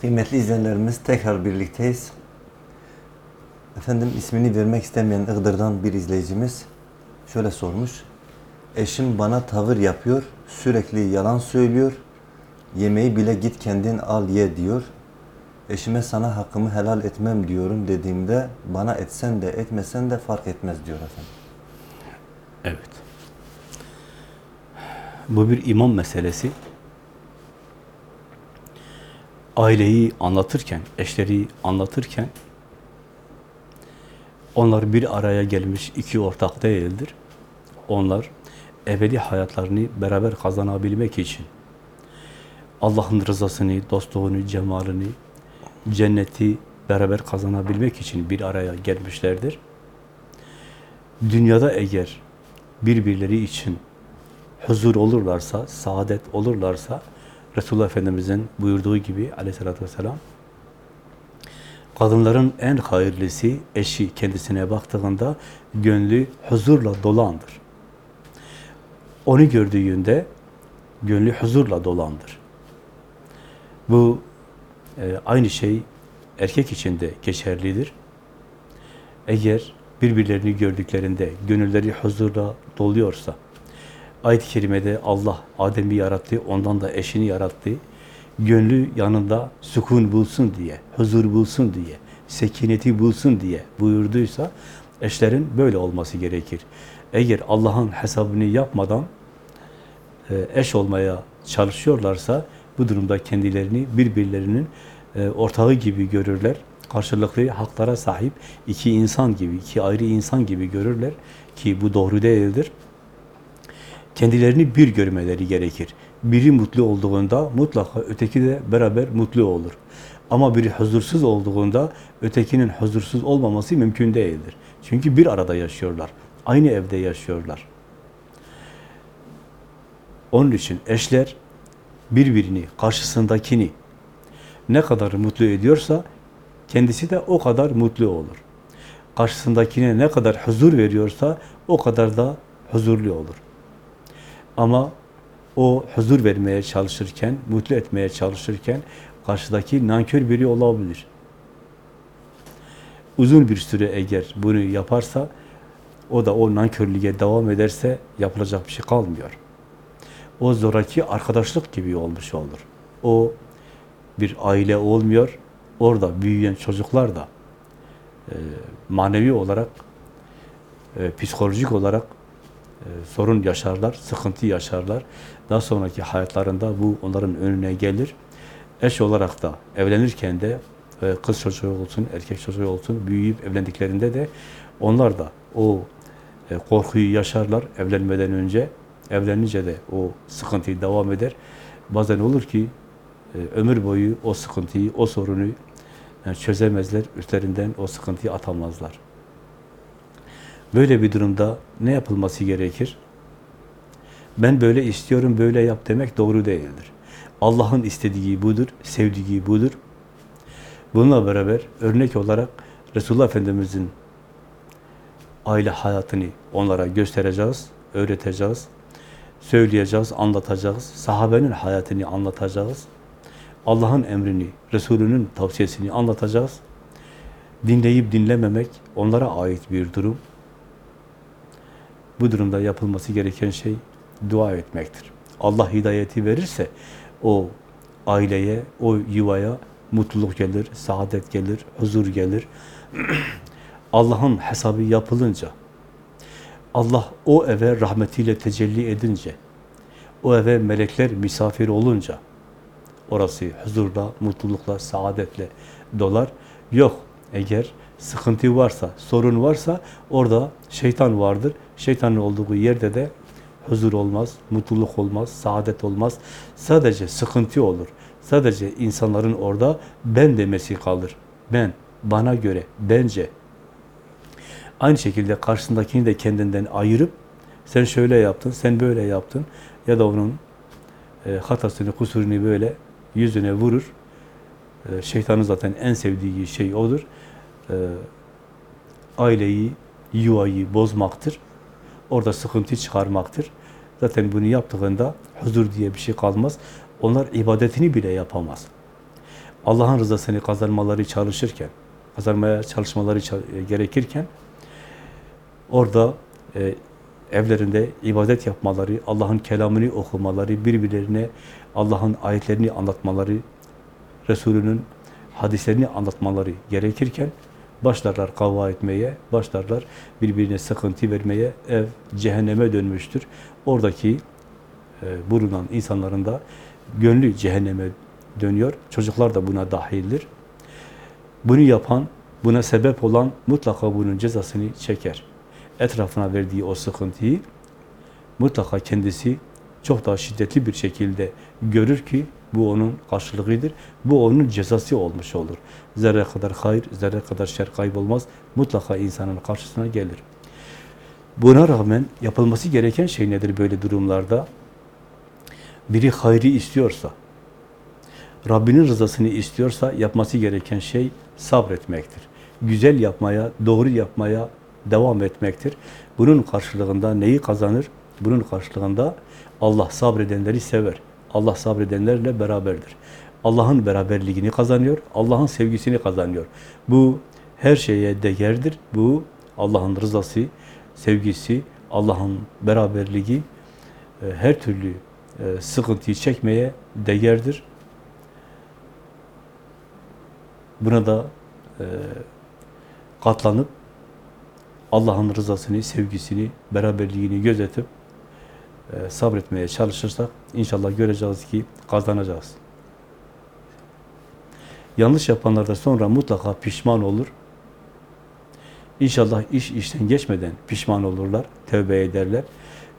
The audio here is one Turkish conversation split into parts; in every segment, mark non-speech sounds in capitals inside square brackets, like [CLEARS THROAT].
Kıymetli izleyenlerimiz tekrar birlikteyiz. Efendim ismini vermek istemeyen Iğdır'dan bir izleyicimiz şöyle sormuş. Eşim bana tavır yapıyor, sürekli yalan söylüyor. Yemeği bile git kendin al ye diyor. Eşime sana hakkımı helal etmem diyorum dediğimde bana etsen de etmesen de fark etmez diyor efendim. Evet. Bu bir iman meselesi. Aileyi anlatırken, eşleri anlatırken onlar bir araya gelmiş iki ortak değildir. Onlar ebedi hayatlarını beraber kazanabilmek için Allah'ın rızasını, dostluğunu, cemalini, cenneti beraber kazanabilmek için bir araya gelmişlerdir. Dünyada eğer birbirleri için huzur olurlarsa, saadet olurlarsa, Resulullah Efendimiz'in buyurduğu gibi aleyhissalatü vesselam, kadınların en hayırlısı eşi kendisine baktığında gönlü huzurla dolandır. Onu gördüğünde gönlü huzurla dolandır. Bu e, aynı şey erkek için de geçerlidir. Eğer birbirlerini gördüklerinde gönülleri huzurla doluyorsa, ayet-i kerimede Allah Adem'i yarattı, ondan da eşini yarattı, gönlü yanında sükun bulsun diye, huzur bulsun diye, sekineti bulsun diye buyurduysa, eşlerin böyle olması gerekir. Eğer Allah'ın hesabını yapmadan e, eş olmaya çalışıyorlarsa, bu durumda kendilerini birbirlerinin e, ortağı gibi görürler. Karşılıklı haklara sahip iki insan gibi, iki ayrı insan gibi görürler ki bu doğru değildir. Kendilerini bir görmeleri gerekir. Biri mutlu olduğunda mutlaka öteki de beraber mutlu olur. Ama biri huzursuz olduğunda ötekinin huzursuz olmaması mümkün değildir. Çünkü bir arada yaşıyorlar. Aynı evde yaşıyorlar. Onun için eşler birbirini, karşısındakini ne kadar mutlu ediyorsa kendisi de o kadar mutlu olur. Karşısındakine ne kadar huzur veriyorsa o kadar da huzurlu olur. Ama o huzur vermeye çalışırken, mutlu etmeye çalışırken karşıdaki nankör biri olabilir. Uzun bir süre eğer bunu yaparsa, o da o nankörlüğe devam ederse yapılacak bir şey kalmıyor. O zoraki arkadaşlık gibi olmuş olur. O bir aile olmuyor. Orada büyüyen çocuklar da e, manevi olarak, e, psikolojik olarak sorun yaşarlar, sıkıntı yaşarlar. Daha sonraki hayatlarında bu onların önüne gelir. Eş olarak da evlenirken de e, kız çocuğu olsun, erkek çocuğu olsun, büyüyüp evlendiklerinde de onlar da o e, korkuyu yaşarlar evlenmeden önce. Evlenince de o sıkıntı devam eder. Bazen olur ki e, ömür boyu o sıkıntıyı, o sorunu çözemezler, üstlerinden o sıkıntıyı atamazlar. Böyle bir durumda ne yapılması gerekir? Ben böyle istiyorum, böyle yap demek doğru değildir. Allah'ın istediği budur, sevdiği budur. Bununla beraber örnek olarak Resulullah Efendimiz'in aile hayatını onlara göstereceğiz, öğreteceğiz, söyleyeceğiz, anlatacağız, sahabenin hayatını anlatacağız, Allah'ın emrini, Resulünün tavsiyesini anlatacağız. Dinleyip dinlememek onlara ait bir durum. Bu durumda yapılması gereken şey dua etmektir. Allah hidayeti verirse o aileye, o yuvaya mutluluk gelir, saadet gelir, huzur gelir. [CLEARS THROAT] Allah'ın hesabı yapılınca, Allah o eve rahmetiyle tecelli edince, o eve melekler misafir olunca, orası huzurla, mutlulukla, saadetle dolar. Yok, eğer sıkıntı varsa, sorun varsa orada şeytan vardır. Şeytanın olduğu yerde de huzur olmaz, mutluluk olmaz, saadet olmaz. Sadece sıkıntı olur. Sadece insanların orada ben demesi kalır. Ben, bana göre, bence. Aynı şekilde karşısındakini de kendinden ayırıp sen şöyle yaptın, sen böyle yaptın ya da onun e, hatasını, kusurunu böyle yüzüne vurur. E, şeytanın zaten en sevdiği şey odur. E, aileyi, yuvayı bozmaktır. Orada sıkıntı çıkarmaktır. Zaten bunu yaptığında huzur diye bir şey kalmaz. Onlar ibadetini bile yapamaz. Allah'ın rızasını kazanmaları çalışırken, kazanmaya çalışmaları ça- e, gerekirken orada e, evlerinde ibadet yapmaları, Allah'ın kelamını okumaları, birbirlerine Allah'ın ayetlerini anlatmaları, Resulünün hadislerini anlatmaları gerekirken başlarlar kavga etmeye, başlarlar birbirine sıkıntı vermeye, ev cehenneme dönmüştür. Oradaki e, bulunan insanların da gönlü cehenneme dönüyor. Çocuklar da buna dahildir. Bunu yapan, buna sebep olan mutlaka bunun cezasını çeker. Etrafına verdiği o sıkıntıyı mutlaka kendisi çok daha şiddetli bir şekilde görür ki bu onun karşılığıdır. Bu onun cezası olmuş olur. Zerre kadar hayır, zerre kadar şer kaybolmaz. Mutlaka insanın karşısına gelir. Buna rağmen yapılması gereken şey nedir böyle durumlarda? Biri hayrı istiyorsa, Rabbinin rızasını istiyorsa yapması gereken şey sabretmektir. Güzel yapmaya, doğru yapmaya devam etmektir. Bunun karşılığında neyi kazanır? Bunun karşılığında Allah sabredenleri sever. Allah sabredenlerle beraberdir. Allah'ın beraberliğini kazanıyor, Allah'ın sevgisini kazanıyor. Bu her şeye değerdir. Bu Allah'ın rızası, sevgisi, Allah'ın beraberliği e, her türlü e, sıkıntıyı çekmeye değerdir. Buna da e, katlanıp Allah'ın rızasını, sevgisini, beraberliğini gözetip sabretmeye çalışırsak inşallah göreceğiz ki kazanacağız. Yanlış yapanlar da sonra mutlaka pişman olur. İnşallah iş işten geçmeden pişman olurlar, tövbe ederler.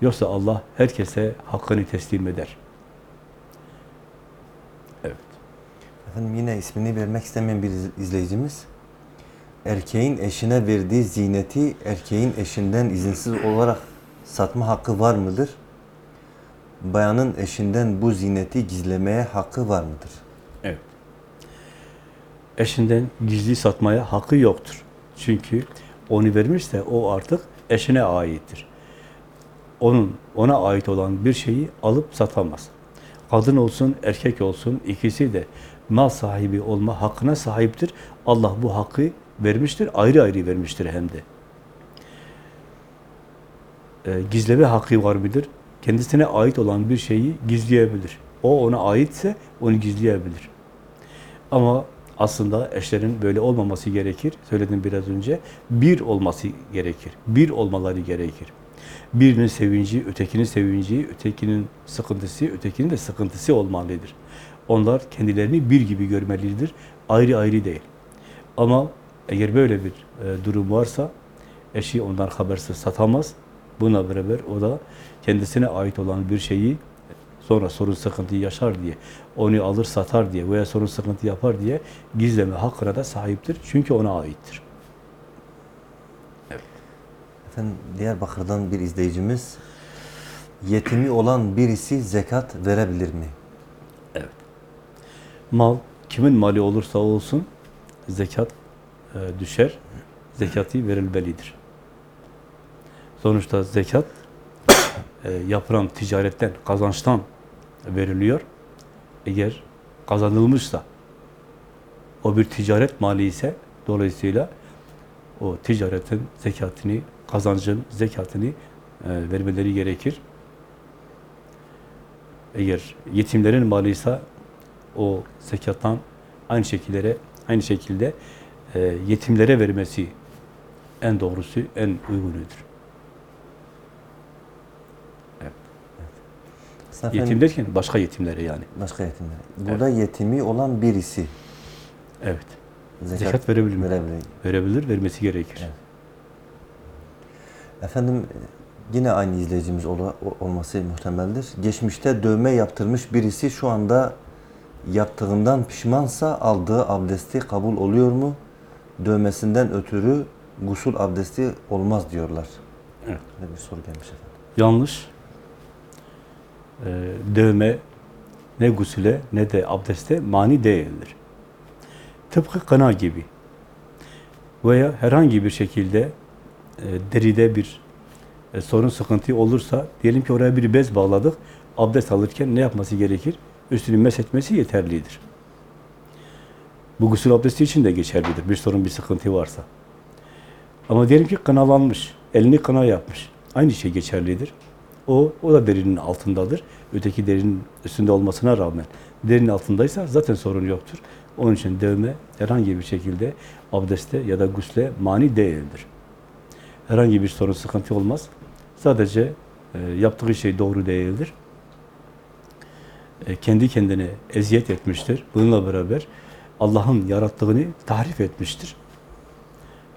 Yoksa Allah herkese hakkını teslim eder. Evet. Efendim yine ismini vermek istemeyen bir iz- izleyicimiz erkeğin eşine verdiği ziyneti erkeğin eşinden izinsiz olarak satma hakkı var mıdır? Bayanın eşinden bu ziyneti gizlemeye hakkı var mıdır? Eşinden gizli satmaya hakkı yoktur. Çünkü onu vermişse o artık eşine aittir. Onun ona ait olan bir şeyi alıp satamaz. Kadın olsun, erkek olsun ikisi de mal sahibi olma hakkına sahiptir. Allah bu hakkı vermiştir, ayrı ayrı vermiştir hem de. E, gizleme hakkı var mıdır? Kendisine ait olan bir şeyi gizleyebilir. O ona aitse onu gizleyebilir. Ama aslında eşlerin böyle olmaması gerekir. Söyledim biraz önce. Bir olması gerekir. Bir olmaları gerekir. Birinin sevinci, ötekinin sevinci, ötekinin sıkıntısı, ötekinin de sıkıntısı olmalıdır. Onlar kendilerini bir gibi görmelidir. Ayrı ayrı değil. Ama eğer böyle bir e, durum varsa eşi ondan habersiz satamaz. Buna beraber o da kendisine ait olan bir şeyi sonra sorun sıkıntı yaşar diye, onu alır satar diye veya sorun sıkıntı yapar diye gizleme hakkına da sahiptir. Çünkü ona aittir. Efendim Diyarbakır'dan bir izleyicimiz yetimi olan birisi zekat verebilir mi? Mal, kimin mali olursa olsun zekat e, düşer, zekatı verilmelidir. Sonuçta zekat e, yapılan ticaretten, kazançtan veriliyor. Eğer kazanılmışsa, o bir ticaret mali ise dolayısıyla o ticaretin zekatını, kazancın zekatını e, vermeleri gerekir. Eğer yetimlerin malıysa o zekattan aynı şekillere aynı şekilde e, yetimlere vermesi en doğrusu, en uygunudur. Aslında Yetim derken başka yetimlere yani. başka yetimler. Burada yetimi olan birisi Evet. zekat, Zekat verebilir mi? verebilir. Verebilir, vermesi gerekir. Evet. Efendim yine aynı izleyicimiz ola- o- olması muhtemeldir. Geçmişte dövme yaptırmış birisi şu anda yaptığından pişmansa aldığı abdesti kabul oluyor mu? Dövmesinden ötürü gusül abdesti olmaz diyorlar. Evet. Böyle bir soru gelmiş efendim. Yanlış. Ee, dövme ne gusüle ne de abdeste mani değildir. Tıpkı kına gibi. Veya herhangi bir şekilde e, deride bir e, sorun sıkıntı olursa, diyelim ki oraya bir bez bağladık, abdest alırken ne yapması gerekir? Üstünü meshetmesi yeterlidir. Bu gusül abdesti için de geçerlidir. Bir sorun, bir sıkıntı varsa. Ama diyelim ki kınalanmış, elini kına yapmış. Aynı şey geçerlidir. O, o da derinin altındadır. Öteki derinin üstünde olmasına rağmen derinin altındaysa zaten sorun yoktur. Onun için dövme herhangi bir şekilde abdeste ya da gusle mani değildir. Herhangi bir sorun, sıkıntı olmaz. Sadece e, yaptığı şey doğru değildir. E, kendi kendine eziyet etmiştir. Bununla beraber Allah'ın yarattığını tahrif etmiştir.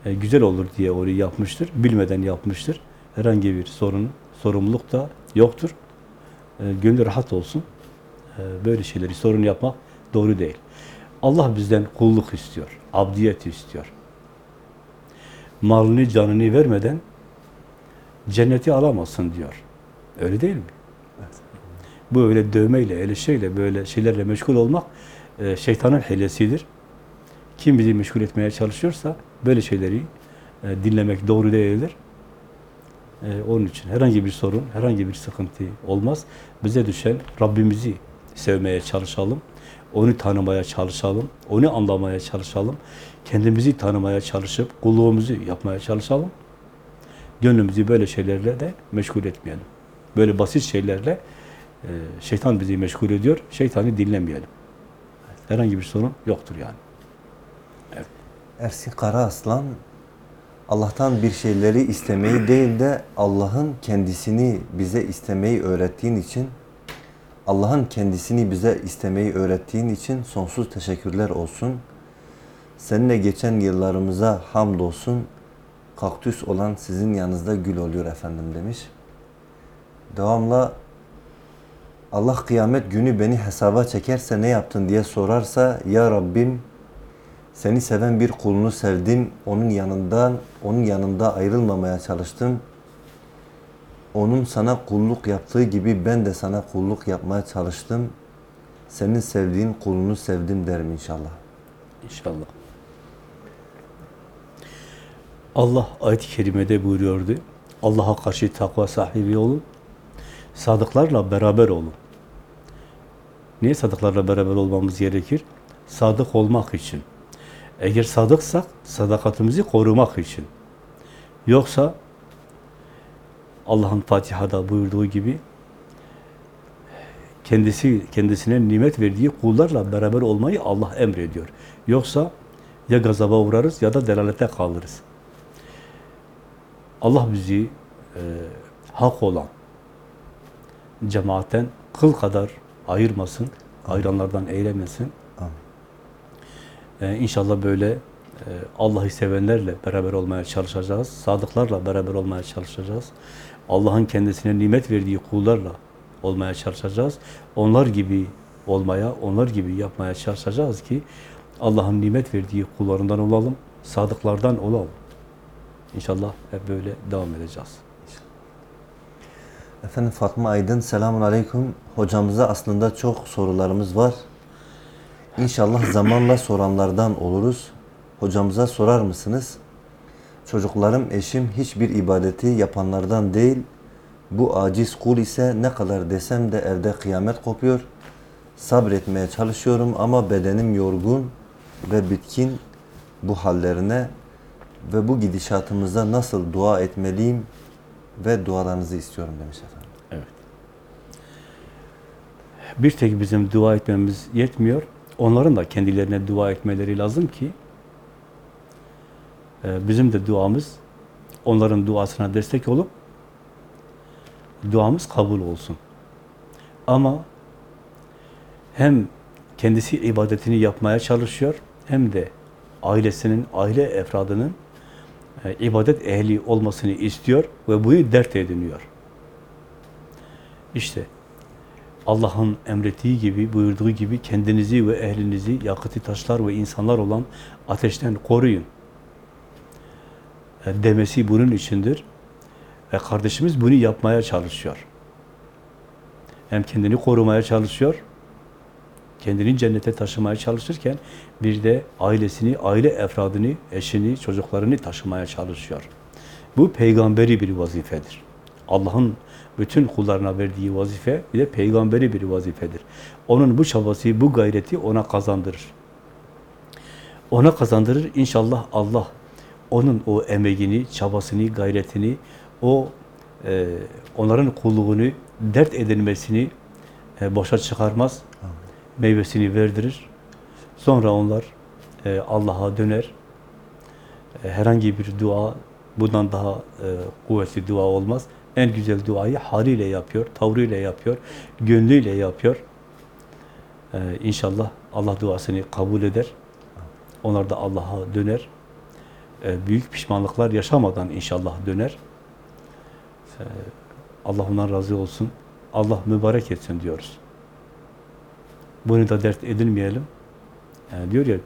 E, güzel olur diye onu yapmıştır. Bilmeden yapmıştır. Herhangi bir sorun, sorumluluk da yoktur. E, gönlü rahat olsun. E, böyle şeyleri sorun yapmak doğru değil. Allah bizden kulluk istiyor. Abdiyet istiyor. Malını, canını vermeden cenneti alamazsın diyor. Öyle değil mi? Bu öyle dövmeyle, öyle şeyle, böyle şeylerle meşgul olmak e, şeytanın hilesidir. Kim bizi meşgul etmeye çalışıyorsa böyle şeyleri e, dinlemek doğru değildir. E, onun için herhangi bir sorun, herhangi bir sıkıntı olmaz. Bize düşen Rabbimizi sevmeye çalışalım. Onu tanımaya çalışalım. Onu anlamaya çalışalım. Kendimizi tanımaya çalışıp kulluğumuzu yapmaya çalışalım. Gönlümüzü böyle şeylerle de meşgul etmeyelim. Böyle basit şeylerle e, şeytan bizi meşgul ediyor. Şeytanı dinlemeyelim. Herhangi bir sorun yoktur yani. Ersin Karaaslan Allah'tan bir şeyleri istemeyi değil de Allah'ın kendisini bize istemeyi öğrettiğin için Allah'ın kendisini bize istemeyi öğrettiğin için sonsuz teşekkürler olsun. Seninle geçen yıllarımıza hamdolsun. Kaktüs olan sizin yanınızda gül oluyor efendim demiş. Devamla Allah kıyamet günü beni hesaba çekerse ne yaptın diye sorarsa ya Rabbim seni seven bir kulunu sevdim. Onun yanından, onun yanında ayrılmamaya çalıştım. Onun sana kulluk yaptığı gibi ben de sana kulluk yapmaya çalıştım. Senin sevdiğin kulunu sevdim derim inşallah. İnşallah. Allah ayet-i kerimede buyuruyordu. Allah'a karşı takva sahibi olun. Sadıklarla beraber olun. Niye sadıklarla beraber olmamız gerekir? Sadık olmak için. Eğer sadıksak sadakatimizi korumak için. Yoksa Allah'ın Fatiha'da buyurduğu gibi kendisi kendisine nimet verdiği kullarla beraber olmayı Allah emrediyor. Yoksa ya gazaba uğrarız ya da delalete kalırız. Allah bizi e, hak olan cemaatten kıl kadar ayırmasın, ayıranlardan eylemesin. Ee, inşallah böyle e, Allah'ı sevenlerle beraber olmaya çalışacağız. Sadıklarla beraber olmaya çalışacağız. Allah'ın kendisine nimet verdiği kullarla olmaya çalışacağız. Onlar gibi olmaya, onlar gibi yapmaya çalışacağız ki Allah'ın nimet verdiği kullarından olalım, sadıklardan olalım. İnşallah hep böyle devam edeceğiz. Efendim Fatma Aydın selamun aleyküm. Hocamıza aslında çok sorularımız var. İnşallah zamanla soranlardan oluruz. Hocamıza sorar mısınız? Çocuklarım, eşim hiçbir ibadeti yapanlardan değil. Bu aciz kul ise ne kadar desem de evde kıyamet kopuyor. Sabretmeye çalışıyorum ama bedenim yorgun ve bitkin bu hallerine ve bu gidişatımıza nasıl dua etmeliyim ve dualarınızı istiyorum demiş efendim. Evet. Bir tek bizim dua etmemiz yetmiyor. Onların da kendilerine dua etmeleri lazım ki e, bizim de duamız onların duasına destek olup duamız kabul olsun. Ama hem kendisi ibadetini yapmaya çalışıyor hem de ailesinin, aile efradının e, ibadet ehli olmasını istiyor ve bunu dert ediniyor. İşte Allah'ın emrettiği gibi, buyurduğu gibi kendinizi ve ehlinizi yakıtı taşlar ve insanlar olan ateşten koruyun. E, demesi bunun içindir. Ve kardeşimiz bunu yapmaya çalışıyor. Hem kendini korumaya çalışıyor, kendini cennete taşımaya çalışırken bir de ailesini, aile efradını, eşini, çocuklarını taşımaya çalışıyor. Bu peygamberi bir vazifedir. Allah'ın bütün kullarına verdiği vazife bir de peygamberi bir vazifedir. Onun bu çabası, bu gayreti ona kazandırır. ona kazandırır. İnşallah Allah onun o emeğini, çabasını, gayretini, o e, onların kulluğunu, dert edilmesini e, boşa çıkarmaz. Meyvesini verdirir. Sonra onlar e, Allah'a döner. E, herhangi bir dua bundan daha e, kuvvetli dua olmaz. En güzel duayı haliyle yapıyor, tavrıyla yapıyor, gönlüyle yapıyor. E, inşallah Allah duasını kabul eder. Onlar da Allah'a döner. E, büyük pişmanlıklar yaşamadan inşallah döner. E, Allah ondan razı olsun. Allah mübarek etsin diyoruz. Bunu da dert edilmeyelim. Yani diyor ya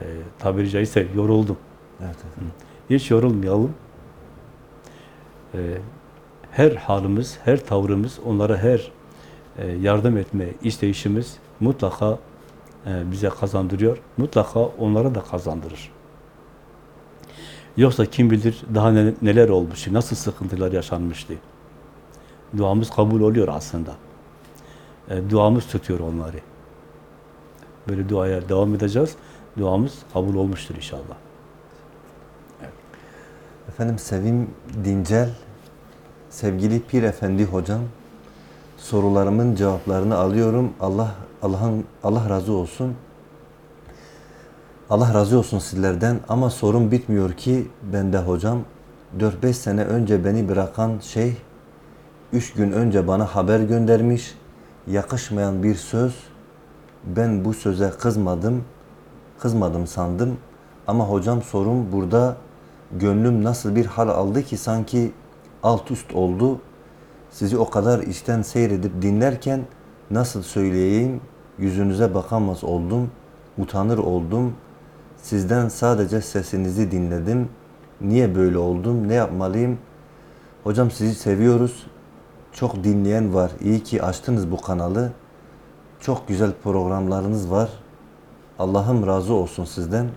e, tabiri caizse yoruldum. Evet efendim. Hiç yorulmayalım. E, her halimiz, her tavrımız, onlara her e, yardım etme isteyişimiz mutlaka e, bize kazandırıyor. Mutlaka onlara da kazandırır. Yoksa kim bilir daha ne- neler olmuş, nasıl sıkıntılar yaşanmıştı. Duamız kabul oluyor aslında. E, duamız tutuyor onları. Böyle duaya devam edeceğiz. Duamız kabul olmuştur inşallah. Efendim Sevim Dincel, sevgili Pir Efendi hocam, sorularımın cevaplarını alıyorum. Allah Allah'ın Allah razı olsun. Allah razı olsun sizlerden ama sorun bitmiyor ki bende hocam. 4-5 sene önce beni bırakan şey 3 gün önce bana haber göndermiş. Yakışmayan bir söz. Ben bu söze kızmadım. Kızmadım sandım. Ama hocam sorun burada gönlüm nasıl bir hal aldı ki sanki alt üst oldu. Sizi o kadar içten seyredip dinlerken nasıl söyleyeyim yüzünüze bakamaz oldum. Utanır oldum. Sizden sadece sesinizi dinledim. Niye böyle oldum? Ne yapmalıyım? Hocam sizi seviyoruz. Çok dinleyen var. İyi ki açtınız bu kanalı. Çok güzel programlarınız var. Allah'ım razı olsun sizden.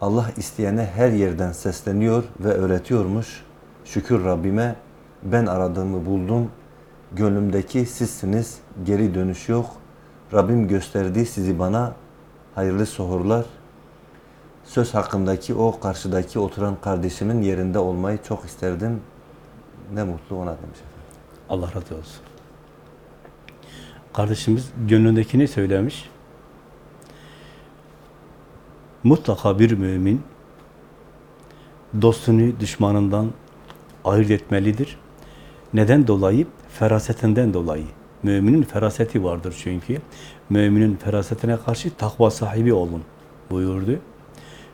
Allah isteyene her yerden sesleniyor ve öğretiyormuş. Şükür Rabbime ben aradığımı buldum. Gönlümdeki sizsiniz. Geri dönüş yok. Rabbim gösterdi sizi bana. Hayırlı sohurlar. Söz hakkındaki o karşıdaki oturan kardeşimin yerinde olmayı çok isterdim. Ne mutlu ona demiş efendim. Allah razı olsun. Kardeşimiz gönlündekini söylemiş. Mutlaka bir mümin dostunu düşmanından ayırt etmelidir. Neden dolayı? Ferasetinden dolayı. Müminin feraseti vardır çünkü. Müminin ferasetine karşı takva sahibi olun buyurdu.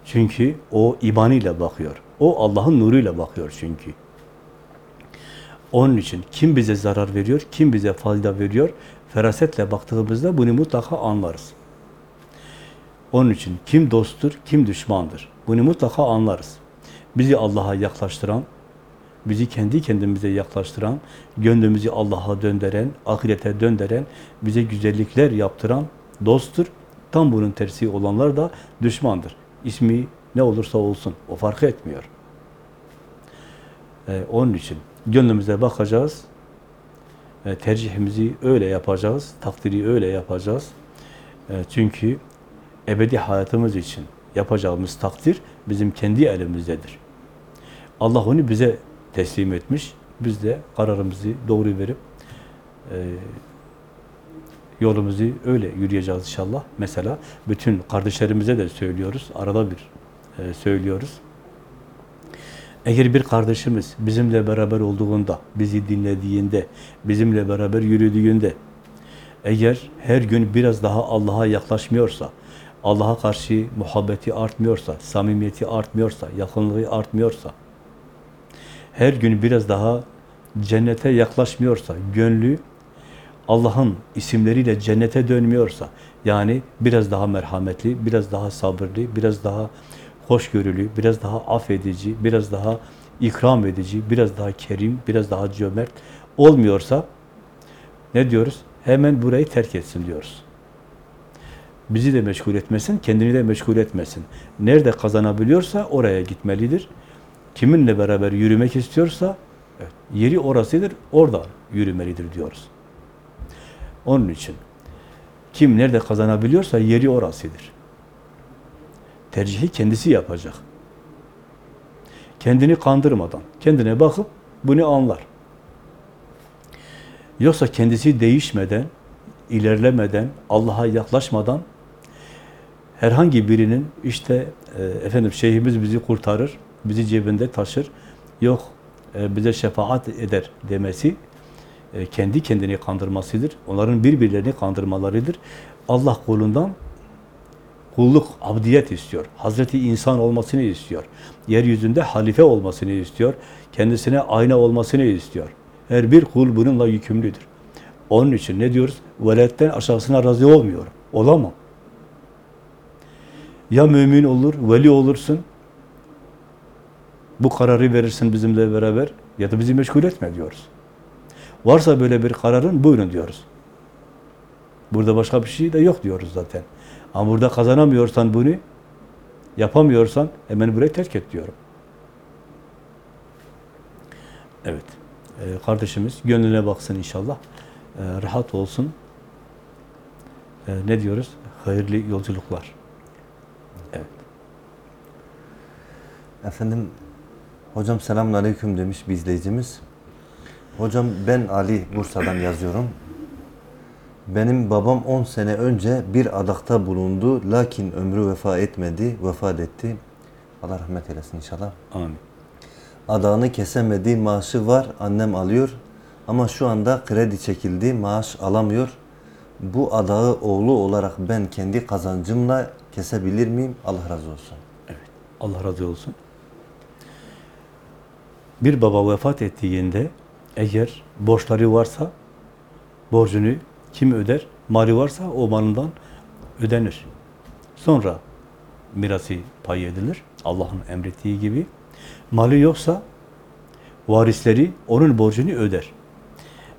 Çünkü o imanıyla bakıyor. O Allah'ın nuruyla bakıyor çünkü. Onun için kim bize zarar veriyor, kim bize fayda veriyor, ferasetle baktığımızda bunu mutlaka anlarız. Onun için kim dosttur, kim düşmandır. Bunu mutlaka anlarız. Bizi Allah'a yaklaştıran, bizi kendi kendimize yaklaştıran, gönlümüzü Allah'a döndüren, ahirete döndüren, bize güzellikler yaptıran dosttur. Tam bunun tersi olanlar da düşmandır. İsmi ne olursa olsun, o fark etmiyor. Ee, onun için gönlümüze bakacağız, e, tercihimizi öyle yapacağız, takdiri öyle yapacağız. E, çünkü ebedi hayatımız için yapacağımız takdir bizim kendi elimizdedir. Allah onu bize teslim etmiş. Biz de kararımızı doğru verip e, yolumuzu öyle yürüyeceğiz inşallah. Mesela bütün kardeşlerimize de söylüyoruz. Arada bir e, söylüyoruz. Eğer bir kardeşimiz bizimle beraber olduğunda, bizi dinlediğinde, bizimle beraber yürüdüğünde, eğer her gün biraz daha Allah'a yaklaşmıyorsa, Allah'a karşı muhabbeti artmıyorsa, samimiyeti artmıyorsa, yakınlığı artmıyorsa, her gün biraz daha cennete yaklaşmıyorsa, gönlü Allah'ın isimleriyle cennete dönmüyorsa, yani biraz daha merhametli, biraz daha sabırlı, biraz daha hoşgörülü, biraz daha affedici, biraz daha ikram edici, biraz daha kerim, biraz daha cömert olmuyorsa ne diyoruz? Hemen burayı terk etsin diyoruz. Bizi de meşgul etmesin, kendini de meşgul etmesin. Nerede kazanabiliyorsa oraya gitmelidir. Kiminle beraber yürümek istiyorsa evet, yeri orasıdır, orada yürümelidir diyoruz. Onun için kim nerede kazanabiliyorsa yeri orasıdır. tercihi kendisi yapacak. Kendini kandırmadan, kendine bakıp bunu anlar. Yoksa kendisi değişmeden, ilerlemeden, Allah'a yaklaşmadan herhangi birinin işte e, efendim şeyhimiz bizi kurtarır, bizi cebinde taşır, yok e, bize şefaat eder demesi e, kendi kendini kandırmasıdır. Onların birbirlerini kandırmalarıdır. Allah kulundan kulluk, abdiyet istiyor. Hazreti insan olmasını istiyor. Yeryüzünde halife olmasını istiyor. Kendisine ayna olmasını istiyor. Her bir kul bununla yükümlüdür. Onun için ne diyoruz? Veletten aşağısına razı olmuyorum. Olamam. Ya mümin olur, veli olursun, bu kararı verirsin bizimle beraber ya da bizi meşgul etme diyoruz. Varsa böyle bir kararın buyurun diyoruz. Burada başka bir şey de yok diyoruz zaten. Ama burada kazanamıyorsan bunu, yapamıyorsan hemen burayı terk et diyorum. Evet. Ee, kardeşimiz gönlüne baksın inşallah. Ee, rahat olsun. Ee, ne diyoruz? Hayırlı yolculuklar. Evet. Efendim, hocam selamun aleyküm demiş bir izleyicimiz. Hocam ben Ali Bursa'dan yazıyorum. Benim babam 10 sene önce bir adakta bulundu. Lakin ömrü vefa etmedi, vefat etti. Allah rahmet eylesin inşallah. Amin. Adağını kesemedi, maaşı var, annem alıyor. Ama şu anda kredi çekildi, maaş alamıyor. Bu adağı oğlu olarak ben kendi kazancımla kesebilir miyim? Allah razı olsun. Evet. Allah razı olsun. Bir baba vefat ettiğinde eğer borçları varsa borcunu kim öder? Mali varsa o malından ödenir. Sonra mirası pay edilir. Allah'ın emrettiği gibi. Mali yoksa varisleri onun borcunu öder.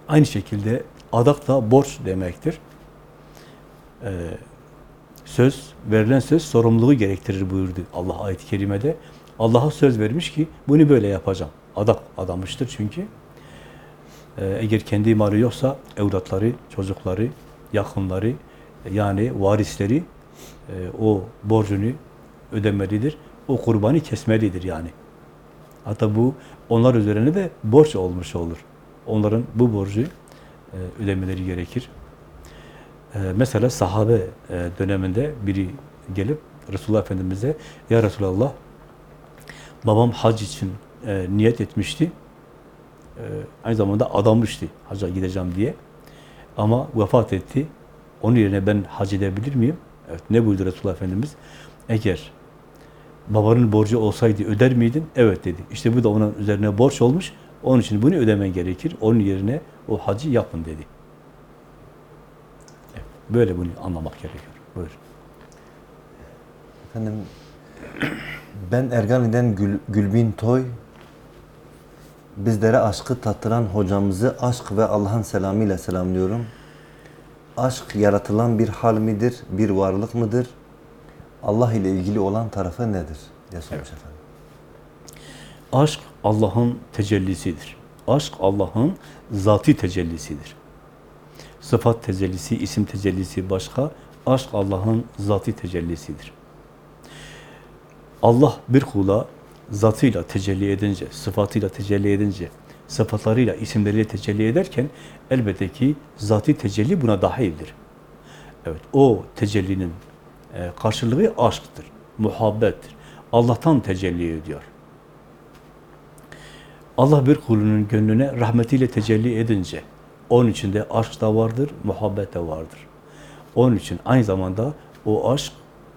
Aynı şekilde adak da borç demektir. Ee, söz, verilen söz sorumluluğu gerektirir buyurdu Allah ayet-i kerimede. Allah'a söz vermiş ki bunu böyle yapacağım. Adak adamıştır çünkü. Ee, eğer kendi malı yoksa evlatları, çocukları, yakınları yani varisleri e, o borcunu ödemelidir. O kurbanı kesmelidir yani. Hatta bu onlar üzerine de borç olmuş olur. Onların bu borcu e, ödemeleri gerekir. Ee, mesela sahabe e, döneminde biri gelip Resulullah Efendimiz'e Ya Resulallah babam hac için e, niyet etmişti. E, aynı zamanda adamıştı hacca gideceğim diye. Ama vefat etti. Onun yerine ben hac edebilir miyim? Evet. Ne buyurdu Resulullah Efendimiz? Eğer babanın borcu olsaydı öder miydin? Evet dedi. İşte bu da onun üzerine borç olmuş. Onun için bunu ödemen gerekir. Onun yerine o hacı yapın dedi. Evet, Böyle bunu anlamak gerekiyor. Buyur. Efendim ben Ergani'den Gül, Gülbin Toy bizlere aşkı tattıran hocamızı aşk ve Allah'ın selamıyla selamlıyorum. Aşk yaratılan bir hal midir, bir varlık mıdır? Allah ile ilgili olan tarafı nedir? diye sormuş efendim. Aşk Allah'ın tecellisidir. Aşk Allah'ın zati tecellisidir. Sıfat tecellisi, isim tecellisi başka. Aşk Allah'ın zati tecellisidir. Allah bir kula zatıyla tecelli edince, sıfatıyla tecelli edince, sıfatlarıyla, isimleriyle tecelli ederken elbette ki zati tecelli buna dahildir. Evet, o tecellinin e, karşılığı aşktır, muhabbettir. Allah'tan tecelli ediyor. Allah bir kulunun gönlüne rahmetiyle tecelli edince, onun içinde aşk da vardır, muhabbet de vardır. Onun için aynı zamanda o aşk,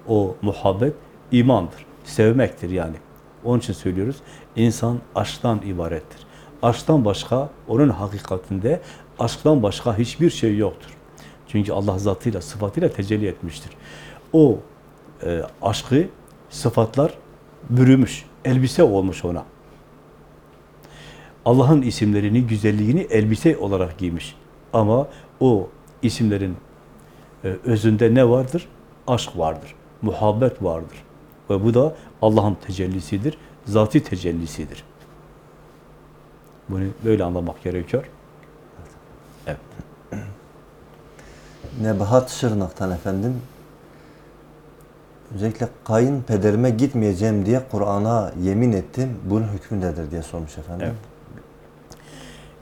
o muhabbet imandır, sevmektir yani. Onun için söylüyoruz, insan aşktan ibarettir. Aşktan başka, onun hakikatinde aşktan başka hiçbir şey yoktur. Çünkü Allah zatıyla, sıfatıyla tecelli etmiştir. O e, aşkı, sıfatlar bürümüş, elbise olmuş ona. Allah'ın isimlerini, güzelliğini elbise olarak giymiş. Ama o isimlerin e, özünde ne vardır? Aşk vardır, muhabbet vardır. Ve bu da Allah'ın tecellisidir, zati tecellisidir. Bunu böyle anlamak gerekiyor. Evet. Nebahat Şırnak'tan efendim. Özellikle kayınpederime gitmeyeceğim diye Kur'an'a yemin ettim. Bunun hükmü nedir diye sormuş efendim. Evet.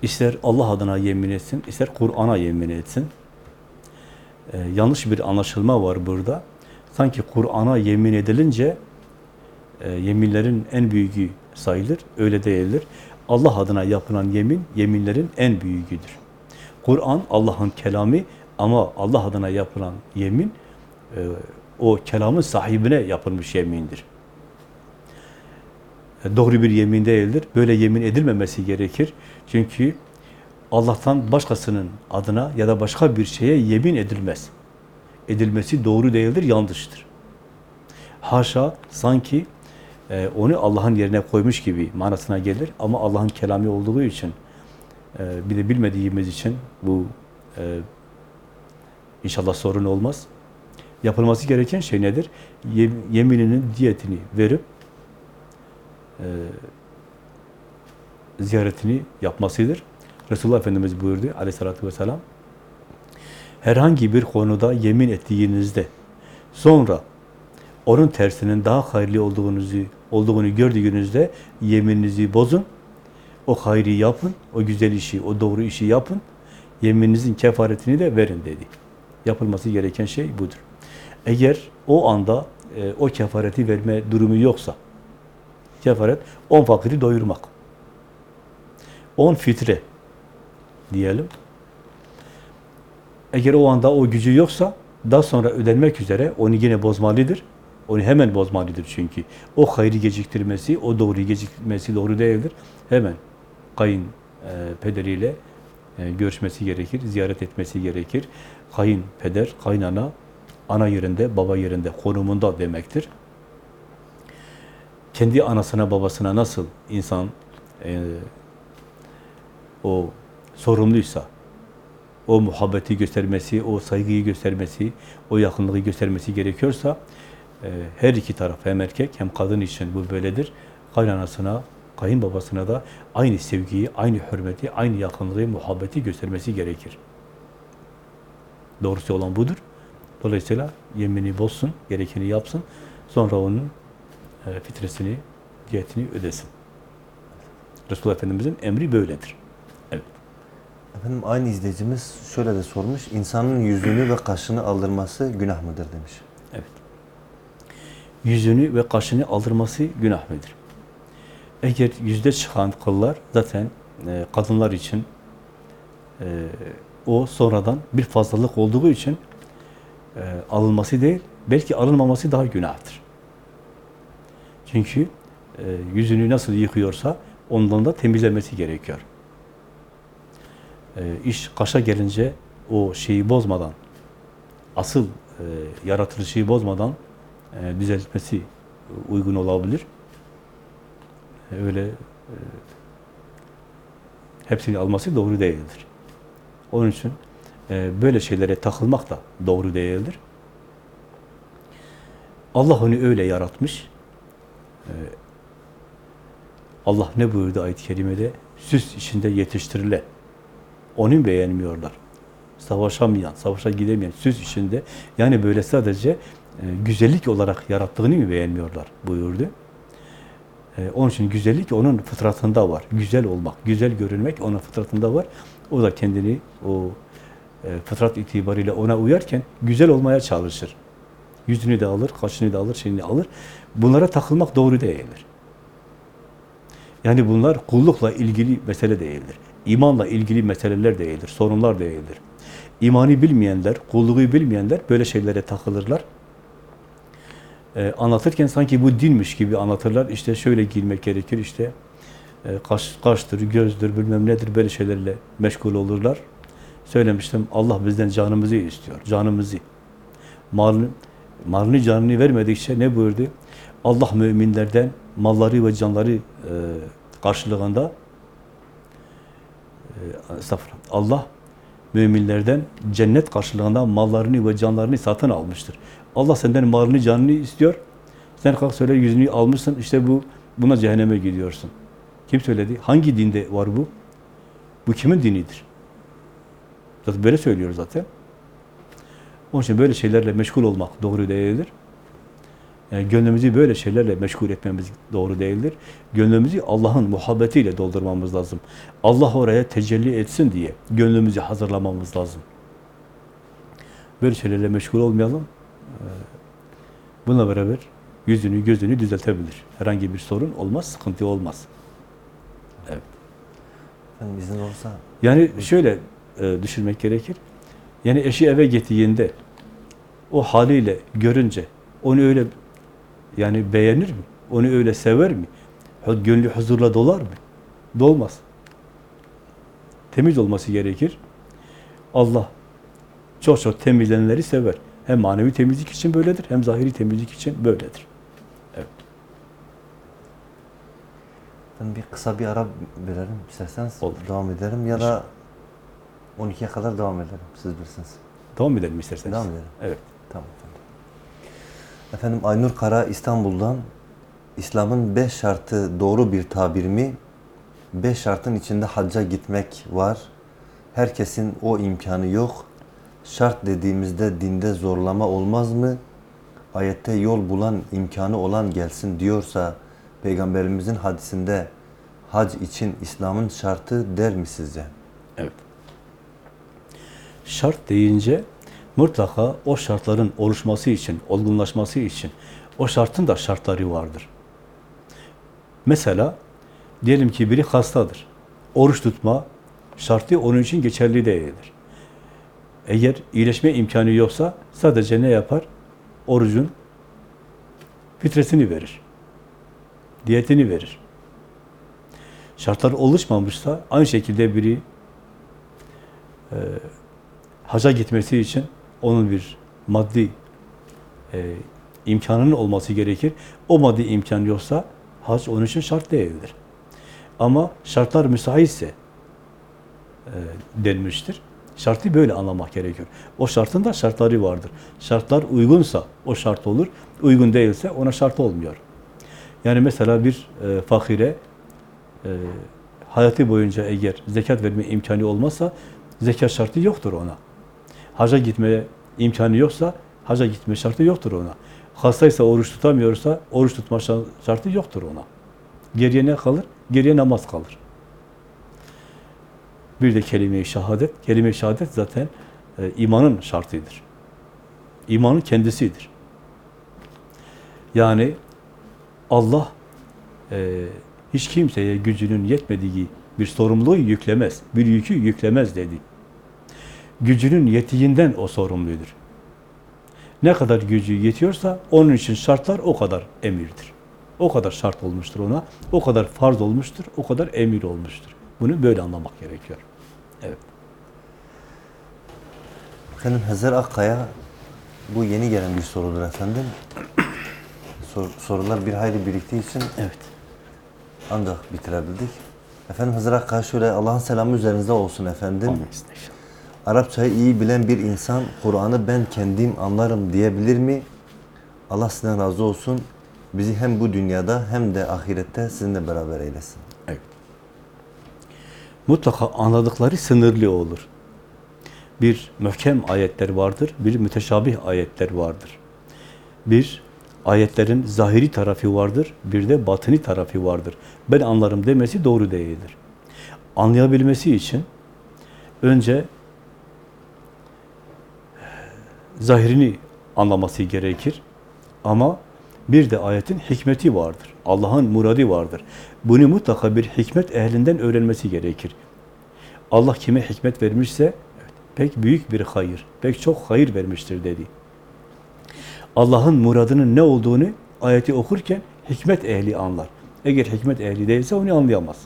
İster Allah adına yemin etsin, ister Kur'an'a yemin etsin. Ee, yanlış bir anlaşılma var burada. Sanki Kur'an'a yemin edilince e, yeminlerin en büyüğü sayılır. Öyle değildir. Allah adına yapılan yemin, yeminlerin en büyüğüdür. Kur'an Allah'ın kelamı ama Allah adına yapılan yemin e, o kelamın sahibine yapılmış yemindir. E, Doğru bir yemin değildir. Böyle yemin edilmemesi gerekir. Çünkü Allah'tan başkasının adına ya da başka bir şeye yemin edilmez. Edilmesi doğru değildir, yanlıştır. Haşa sanki e, onu Allah'ın yerine koymuş gibi manasına gelir ama Allah'ın kelamı olduğu için e, bir de bilmediğimiz için bu e, inşallah sorun olmaz. Yapılması gereken şey nedir? Yem- yemininin diyetini verip e, ziyaretini yapmasıdır. Resulullah Efendimiz buyurdu aleyhissalatü vesselam herhangi bir konuda yemin ettiğinizde sonra onun tersinin daha hayırlı olduğunuzu olduğunu gördüğünüzde yemininizi bozun. O hayrı yapın, o güzel işi, o doğru işi yapın. Yemininizin kefaretini de verin dedi. Yapılması gereken şey budur. Eğer o anda e, o kefareti verme durumu yoksa, kefaret 10 fakiri doyurmak. 10 fitre diyelim. Eğer o anda o gücü yoksa daha sonra ödenmek üzere onu yine bozmalıdır. Onu hemen bozmalıdır çünkü. O hayrı geciktirmesi, o doğruyu geciktirmesi doğru değildir. Hemen kayın e, pederiyle e, görüşmesi gerekir, ziyaret etmesi gerekir. Kayın peder, kaynana ana yerinde, baba yerinde, konumunda demektir. Kendi anasına, babasına nasıl insan e, o sorumluysa, o muhabbeti göstermesi, o saygıyı göstermesi, o yakınlığı göstermesi gerekiyorsa, e, her iki taraf hem erkek hem kadın için bu böyledir. Kaynanasına, kayınbabasına da aynı sevgiyi, aynı hürmeti, aynı yakınlığı, muhabbeti göstermesi gerekir. Doğrusu olan budur. Dolayısıyla yemini bozsun, gerekeni yapsın. Sonra onun e, fitresini, diyetini ödesin. Resulullah Efendimiz'in emri böyledir. Efendim aynı izleyicimiz şöyle de sormuş. İnsanın yüzünü ve kaşını aldırması günah mıdır demiş. Evet. Yüzünü ve kaşını aldırması günah mıdır? Eğer yüzde çıkan kıllar zaten e, kadınlar için e, o sonradan bir fazlalık olduğu için e, alınması değil, belki alınmaması daha günahtır. Çünkü e, yüzünü nasıl yıkıyorsa ondan da temizlemesi gerekiyor. E, iş kaşa gelince o şeyi bozmadan, asıl e, bozmadan e, düzeltmesi uygun olabilir. E, öyle e, hepsini alması doğru değildir. Onun için e, böyle şeylere takılmak da doğru değildir. Allah onu öyle yaratmış. E, Allah ne buyurdu ayet-i kerimede? Süs içinde yetiştirilen. Onu beğenmiyorlar. Savaşamayan, savaşa gidemeyen, süs içinde. Yani böyle sadece e, güzellik olarak yarattığını mı beğenmiyorlar buyurdu. E, onun için güzellik onun fıtratında var. Güzel olmak, güzel görünmek onun fıtratında var. O da kendini o e, fıtrat itibariyle ona uyarken güzel olmaya çalışır. Yüzünü de alır, kaşını da alır, şeyini alır. Bunlara takılmak doğru değildir. Yani bunlar kullukla ilgili mesele değildir. İmanla ilgili meseleler değildir, sorunlar değildir. İmanı bilmeyenler, kulluğu bilmeyenler böyle şeylere takılırlar. Ee, anlatırken sanki bu dinmiş gibi anlatırlar. İşte şöyle giyinmek gerekir, işte e, kaş, kaştır, gözdür, bilmem nedir böyle şeylerle meşgul olurlar. Söylemiştim, Allah bizden canımızı istiyor, canımızı. Malını, malını canını vermedikçe ne buyurdu? Allah müminlerden malları ve canları e, karşılığında estağfurullah, Allah müminlerden cennet karşılığında mallarını ve canlarını satın almıştır. Allah senden malını, canını istiyor. Sen kalk söyle yüzünü almışsın. işte bu buna cehenneme gidiyorsun. Kim söyledi? Hangi dinde var bu? Bu kimin dinidir? Zaten böyle söylüyor zaten. Onun için böyle şeylerle meşgul olmak doğru değildir. Yani gönlümüzü böyle şeylerle meşgul etmemiz doğru değildir. Gönlümüzü Allah'ın muhabbetiyle doldurmamız lazım. Allah oraya tecelli etsin diye gönlümüzü hazırlamamız lazım. Böyle şeylerle meşgul olmayalım. Ee, Bununla beraber yüzünü, gözünü düzeltebilir. Herhangi bir sorun olmaz, sıkıntı olmaz. Efendim izin olursa Yani şöyle e, düşünmek gerekir. Yani eşi eve gittiğinde o haliyle görünce onu öyle yani beğenir mi? Onu öyle sever mi? Gönlü huzurla dolar mı? Dolmaz. Temiz olması gerekir. Allah çok çok temizlenenleri sever. Hem manevi temizlik için böyledir, hem zahiri temizlik için böyledir. ben bir kısa bir ara verelim isterseniz Olur. devam ederim ya da 12'ye kadar devam ederim siz bilirsiniz. Devam edelim isterseniz. Devam edelim. Evet. Efendim Aynur Kara İstanbul'dan İslam'ın beş şartı doğru bir tabir mi? Beş şartın içinde hacca gitmek var. Herkesin o imkanı yok. Şart dediğimizde dinde zorlama olmaz mı? Ayette yol bulan, imkanı olan gelsin diyorsa Peygamberimizin hadisinde hac için İslam'ın şartı der mi sizce? Evet. Şart deyince mutlaka o şartların oluşması için, olgunlaşması için o şartın da şartları vardır. Mesela diyelim ki biri hastadır. Oruç tutma şartı onun için geçerli değildir. Eğer iyileşme imkanı yoksa sadece ne yapar? Orucun fitresini verir. Diyetini verir. Şartlar oluşmamışsa aynı şekilde biri e, haca gitmesi için onun bir maddi e, imkanının olması gerekir. O maddi imkan yoksa hac onun için şart değildir. Ama şartlar müsaitse e, denmiştir. Şartı böyle anlamak gerekiyor. O şartın da şartları vardır. Şartlar uygunsa o şart olur, uygun değilse ona şart olmuyor. Yani mesela bir e, fakire e, hayatı boyunca eğer zekat verme imkanı olmazsa zekat şartı yoktur ona. Haca gitmeye imkanı yoksa haca gitme şartı yoktur ona. Hastaysa oruç tutamıyorsa oruç tutma şa- şartı yoktur ona. Geriye ne kalır? Geriye namaz kalır. Bir de kelime-i şehadet. Kelime-i şehadet zaten e, imanın şartıdır. İmanın kendisidir. Yani Allah e, hiç kimseye gücünün yetmediği bir sorumluluğu yüklemez, bir yükü yüklemez dedi. Gücünün yettiğinden o sorumludur. Ne kadar gücü yetiyorsa onun için şartlar o kadar emirdir. O kadar şart olmuştur ona, o kadar farz olmuştur, o kadar emir olmuştur. Bunu böyle anlamak gerekiyor. Evet. Efendim Hezer Akkaya bu yeni gelen bir sorudur efendim. Sor- sorular bir hayli biriktiği için Evet. ancak bitirebildik. Efendim Hızır Akkaya şöyle Allah'ın selamı üzerinize olsun efendim. Amin. Arapçayı iyi bilen bir insan Kur'an'ı ben kendim anlarım diyebilir mi? Allah sizden razı olsun. Bizi hem bu dünyada hem de ahirette sizinle beraber eylesin. Evet. Mutlaka anladıkları sınırlı olur. Bir mühkem ayetler vardır, bir müteşabih ayetler vardır. Bir ayetlerin zahiri tarafı vardır, bir de batini tarafı vardır. Ben anlarım demesi doğru değildir. Anlayabilmesi için önce zahirini anlaması gerekir. Ama bir de ayetin hikmeti vardır. Allah'ın muradı vardır. Bunu mutlaka bir hikmet ehlinden öğrenmesi gerekir. Allah kime hikmet vermişse pek büyük bir hayır, pek çok hayır vermiştir dedi. Allah'ın muradının ne olduğunu ayeti okurken hikmet ehli anlar. Eğer hikmet ehli değilse onu anlayamaz.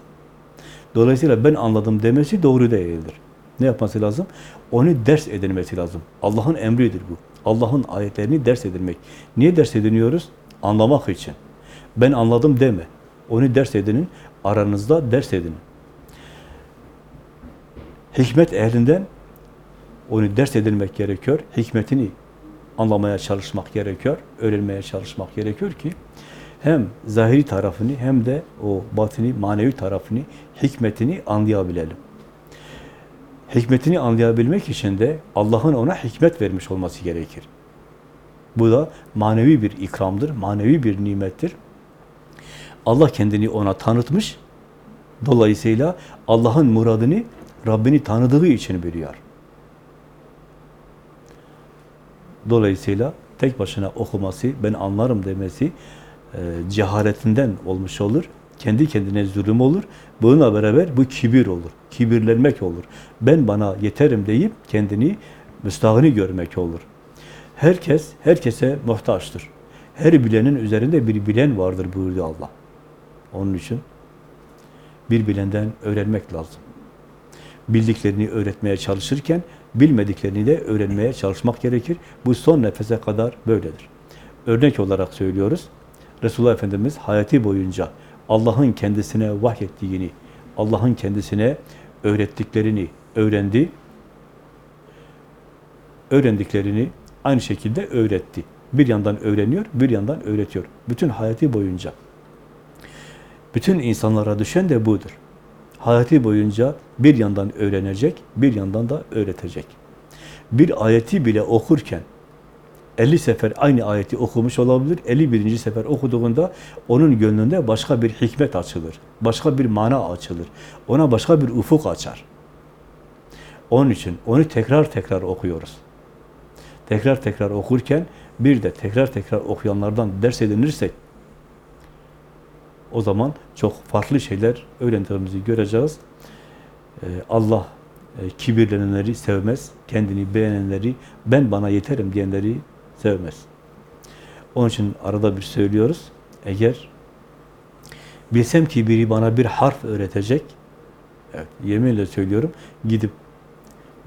Dolayısıyla ben anladım demesi doğru değildir. Ne yapması lazım? Onu ders edilmesi lazım. Allah'ın emridir bu. Allah'ın ayetlerini ders edilmek. Niye ders ediniyoruz? Anlamak için. Ben anladım deme. Onu ders edinin. Aranızda ders edinin. Hikmet ehlinden onu ders edilmek gerekiyor. Hikmetini anlamaya çalışmak gerekiyor. Öğrenmeye çalışmak gerekiyor ki hem zahiri tarafını hem de o batini, manevi tarafını, hikmetini anlayabilelim. Hikmetini anlayabilmek için de Allah'ın ona hikmet vermiş olması gerekir. Bu da manevi bir ikramdır, manevi bir nimettir. Allah kendini ona tanıtmış. Dolayısıyla Allah'ın muradını Rabbini tanıdığı için biliyor. Dolayısıyla tek başına okuması, ben anlarım demesi e, cehaletinden olmuş olur. Kendi kendine zulüm olur. Bununla beraber bu kibir olur. Kibirlenmek olur. Ben bana yeterim deyip kendini müstahını görmek olur. Herkes, herkese muhtaçtır. Her bilenin üzerinde bir bilen vardır buyurdu Allah. Onun için bir bilenden öğrenmek lazım. Bildiklerini öğretmeye çalışırken bilmediklerini de öğrenmeye çalışmak gerekir. Bu son nefese kadar böyledir. Örnek olarak söylüyoruz. Resulullah Efendimiz hayatı boyunca Allah'ın kendisine vahyettiğini, Allah'ın kendisine öğrettiklerini öğrendi. Öğrendiklerini aynı şekilde öğretti. Bir yandan öğreniyor, bir yandan öğretiyor. Bütün hayatı boyunca. Bütün insanlara düşen de budur. Hayatı boyunca bir yandan öğrenecek, bir yandan da öğretecek. Bir ayeti bile okurken 50 sefer aynı ayeti okumuş olabilir. 51. sefer okuduğunda onun gönlünde başka bir hikmet açılır. Başka bir mana açılır. Ona başka bir ufuk açar. Onun için onu tekrar tekrar okuyoruz. Tekrar tekrar okurken bir de tekrar tekrar okuyanlardan ders edinirsek o zaman çok farklı şeyler öğrendiğimizi göreceğiz. Ee, Allah e, kibirlenenleri sevmez, kendini beğenenleri, ben bana yeterim diyenleri sevmez. Onun için arada bir söylüyoruz, eğer bilsem ki biri bana bir harf öğretecek, evet, yeminle söylüyorum, gidip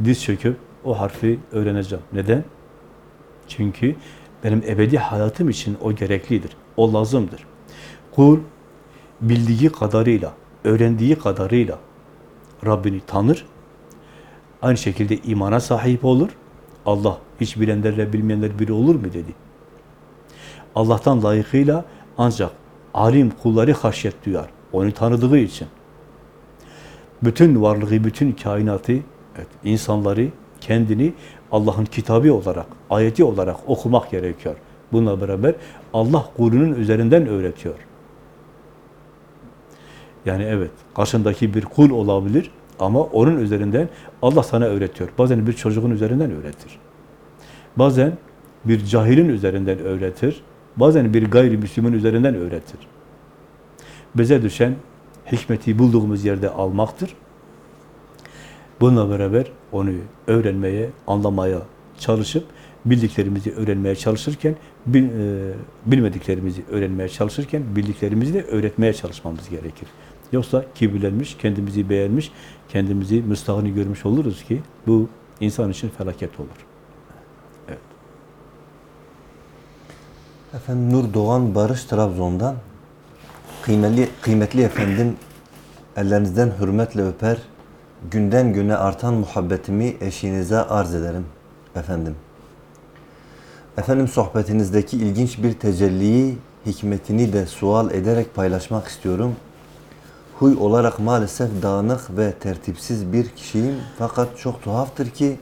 diz çöküp o harfi öğreneceğim. Neden? Çünkü benim ebedi hayatım için o gereklidir, o lazımdır. Kul bildiği kadarıyla, öğrendiği kadarıyla Rabbini tanır. Aynı şekilde imana sahip olur. Allah hiç bilenlerle bilmeyenler biri olur mu dedi. Allah'tan layıkıyla ancak alim kulları haşyet duyar. Onu tanıdığı için. Bütün varlığı, bütün kainatı, evet, insanları, kendini Allah'ın kitabı olarak, ayeti olarak okumak gerekiyor. Bununla beraber Allah kulunun üzerinden öğretiyor. Yani evet, karşındaki bir kul olabilir ama onun üzerinden Allah sana öğretiyor. Bazen bir çocuğun üzerinden öğretir. Bazen bir cahilin üzerinden öğretir. Bazen bir gayrimüslimin üzerinden öğretir. Bize düşen hikmeti bulduğumuz yerde almaktır. Bununla beraber onu öğrenmeye, anlamaya çalışıp bildiklerimizi öğrenmeye çalışırken bil, e, bilmediklerimizi öğrenmeye çalışırken bildiklerimizi de öğretmeye çalışmamız gerekir. Yoksa kibirlenmiş, kendimizi beğenmiş, kendimizi müstahını görmüş oluruz ki bu insan için felaket olur. Evet. Efendim Nur Doğan Barış Trabzon'dan kıymetli, kıymetli efendim ellerinizden hürmetle öper günden güne artan muhabbetimi eşinize arz ederim efendim. Efendim sohbetinizdeki ilginç bir tecelliyi, hikmetini de sual ederek paylaşmak istiyorum. Huy olarak maalesef dağınık ve tertipsiz bir kişiyim fakat çok tuhaftır ki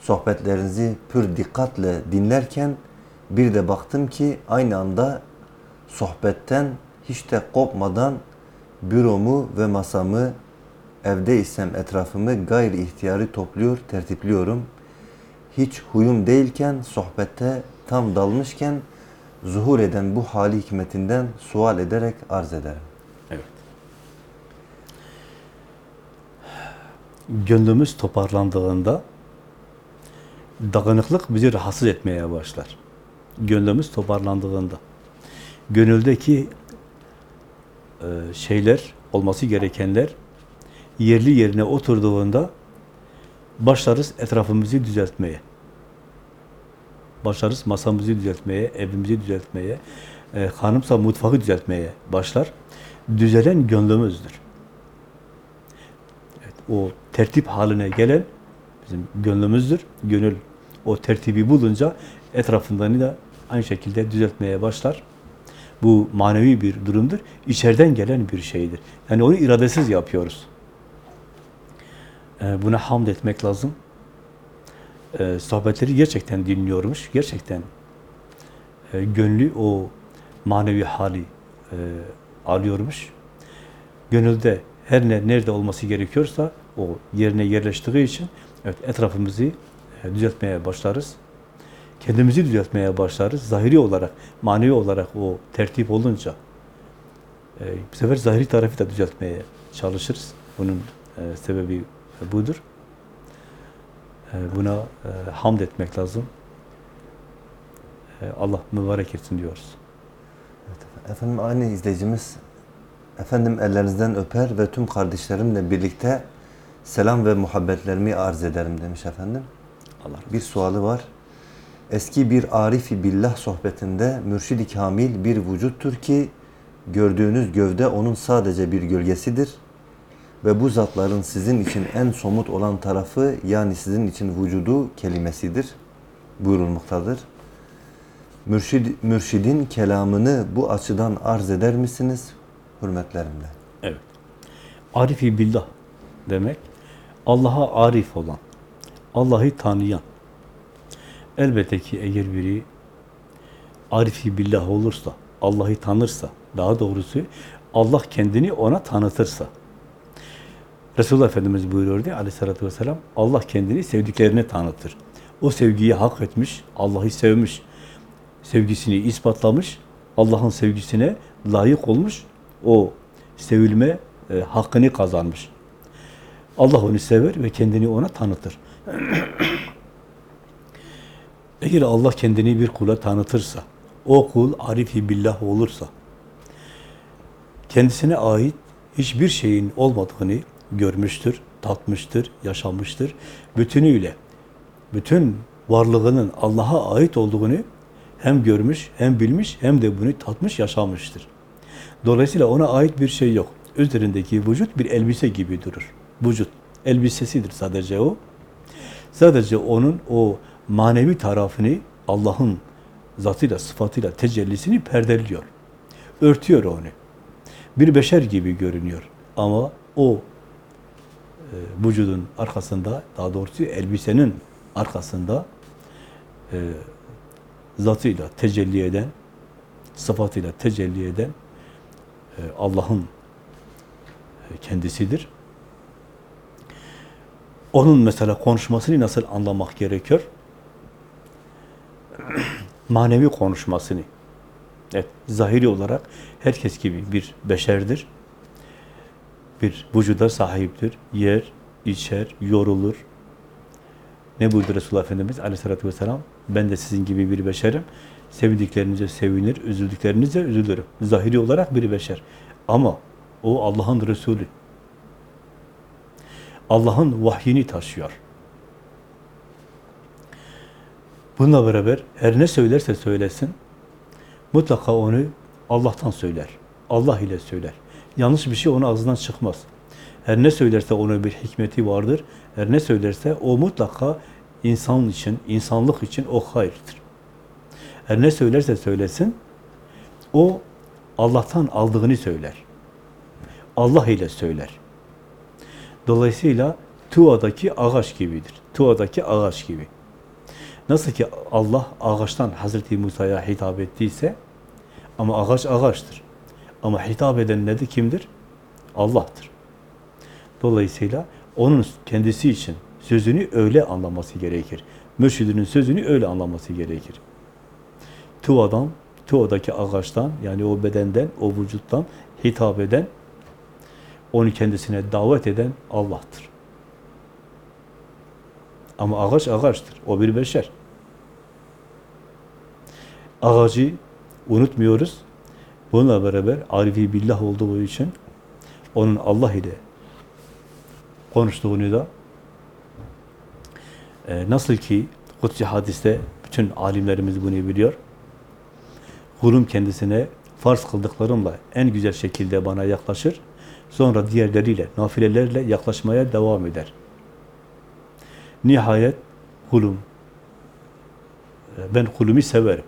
sohbetlerinizi pür dikkatle dinlerken bir de baktım ki aynı anda sohbetten hiç de kopmadan büromu ve masamı evde isem etrafımı gayri ihtiyari topluyor, tertipliyorum. Hiç huyum değilken sohbette tam dalmışken zuhur eden bu hali hikmetinden sual ederek arz ederim. Evet. Gönlümüz toparlandığında dağınıklık bizi rahatsız etmeye başlar. Gönlümüz toparlandığında. Gönüldeki e, şeyler, olması gerekenler yerli yerine oturduğunda başlarız etrafımızı düzeltmeye. Başlarız masamızı düzeltmeye, evimizi düzeltmeye, e, hanımsa mutfağı düzeltmeye başlar. Düzelen gönlümüzdür. O tertip haline gelen bizim gönlümüzdür. Gönül o tertibi bulunca etrafından da aynı şekilde düzeltmeye başlar. Bu manevi bir durumdur. İçeriden gelen bir şeydir. Yani onu iradesiz yapıyoruz. Ee, buna hamd etmek lazım. Ee, sohbetleri gerçekten dinliyormuş. Gerçekten e, gönlü o manevi hali e, alıyormuş. Gönülde her ne nerede olması gerekiyorsa o yerine yerleştiği için evet etrafımızı e, düzeltmeye başlarız. Kendimizi düzeltmeye başlarız. Zahiri olarak, manevi olarak o tertip olunca e, bu sefer zahiri tarafı da düzeltmeye çalışırız. Bunun e, sebebi budur. E, buna e, hamd etmek lazım. E, Allah mübarek etsin diyoruz. Efendim aynı izleyicimiz efendim ellerinizden öper ve tüm kardeşlerimle birlikte selam ve muhabbetlerimi arz ederim demiş efendim. Allah Bir sualı var. Eski bir arifi billah sohbetinde mürşid-i kamil bir vücuttur ki gördüğünüz gövde onun sadece bir gölgesidir ve bu zatların sizin için en somut olan tarafı yani sizin için vücudu kelimesidir buyurulmaktadır. Mürşid, mürşidin kelamını bu açıdan arz eder misiniz? Hürmetlerimle. Evet. Arifi billah demek Allah'a arif olan, Allah'ı tanıyan. Elbette ki eğer biri arifi billah olursa, Allah'ı tanırsa, daha doğrusu Allah kendini ona tanıtırsa. Resulullah Efendimiz buyuruyordu aleyhissalatü vesselam, Allah kendini sevdiklerine tanıtır. O sevgiyi hak etmiş, Allah'ı sevmiş, sevgisini ispatlamış, Allah'ın sevgisine layık olmuş, o sevilme e, hakkını kazanmış. Allah onu sever ve kendini ona tanıtır. [CLEARS THROAT] Eğer Allah kendini bir kula tanıtırsa, o kul arifi billah olursa, kendisine ait hiçbir şeyin olmadığını görmüştür, tatmıştır, yaşamıştır. Bütünüyle, bütün varlığının Allah'a ait olduğunu hem görmüş, hem bilmiş, hem de bunu tatmış, yaşamıştır. Dolayısıyla ona ait bir şey yok. Üzerindeki vücut bir elbise gibi durur. Vücut, elbisesidir sadece o. Sadece onun o manevi tarafını Allah'ın zatıyla, sıfatıyla, tecellisini perdeliyor. Örtüyor onu. Bir beşer gibi görünüyor. Ama o e, vücudun arkasında, daha doğrusu elbisenin arkasında e, zatıyla tecelli eden, sıfatıyla tecelli eden Allah'ın e, kendisidir. Onun mesela konuşmasını nasıl anlamak gerekiyor? [CLEARS THROAT] Manevi konuşmasını. Evet, zahiri olarak herkes gibi bir beşerdir. Bir vücuda sahiptir. Yer, içer, yorulur. Ne buyurdu Resulullah Efendimiz aleyhissalatü vesselam? Ben de sizin gibi bir beşerim. Sevdiklerinize sevinir, üzüldüklerinize üzülürüm. Zahiri olarak bir beşer. Ama o Allah'ın Resulü. Allah'ın vahyini taşıyor. Bununla beraber her ne söylerse söylesin, mutlaka onu Allah'tan söyler. Allah ile söyler. Yanlış bir şey onun ağzından çıkmaz. Her ne söylerse onun bir hikmeti vardır. Her ne söylerse o mutlaka insan için, insanlık için o hayırdır. Her ne söylerse söylesin, o Allah'tan aldığını söyler. Allah ile söyler. Dolayısıyla Tuva'daki ağaç gibidir. Tuva'daki ağaç gibi. Nasıl ki Allah ağaçtan Hazreti Musa'ya hitap ettiyse ama ağaç ağaçtır. Ama hitap eden nedir? Kimdir? Allah'tır. Dolayısıyla onun kendisi için sözünü öyle anlaması gerekir. Mürşidinin sözünü öyle anlaması gerekir. Tuva'dan, Tuva'daki ağaçtan yani o bedenden, o vücuttan hitap eden, onu kendisine davet eden Allah'tır. Ama ağaç ağaçtır. O bir beşer. Ağacı unutmuyoruz. Bununla beraber arifi billah olduğu için onun Allah ile konuştuğunu da e, nasıl ki Kutsi hadiste bütün alimlerimiz bunu biliyor. Kulum kendisine farz kıldıklarımla en güzel şekilde bana yaklaşır. Sonra diğerleriyle, nafilelerle yaklaşmaya devam eder. Nihayet kulum, ben kulumu severim.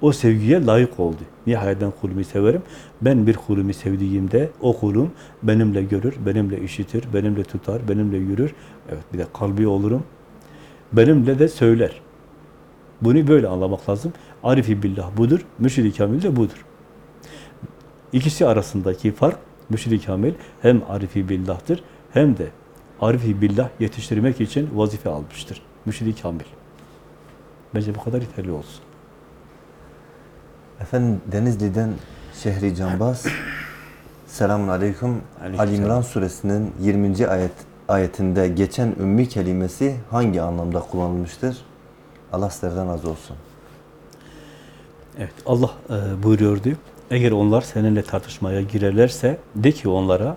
O sevgiye layık oldu. Nihayet ben kulumu severim. Ben bir kulumu sevdiğimde o kulum benimle görür, benimle işitir, benimle tutar, benimle yürür. Evet bir de kalbi olurum. Benimle de söyler. Bunu böyle anlamak lazım. Arifi billah budur, mürşid-i kamil de budur. İkisi arasındaki fark mürşid-i kamil hem arifi billah'tır hem de arifi billah yetiştirmek için vazife almıştır. Mürşid-i kamil. Bence bu kadar yeterli olsun. Efendim Denizli'den Şehri Canbaz. [COUGHS] Selamun Aleyküm. Aleyküm Ali İmran suresinin 20. ayet ayetinde geçen ümmi kelimesi hangi anlamda kullanılmıştır? Allah sizlerden razı olsun. Evet, Allah e, buyuruyordu. Eğer onlar seninle tartışmaya girerlerse de ki onlara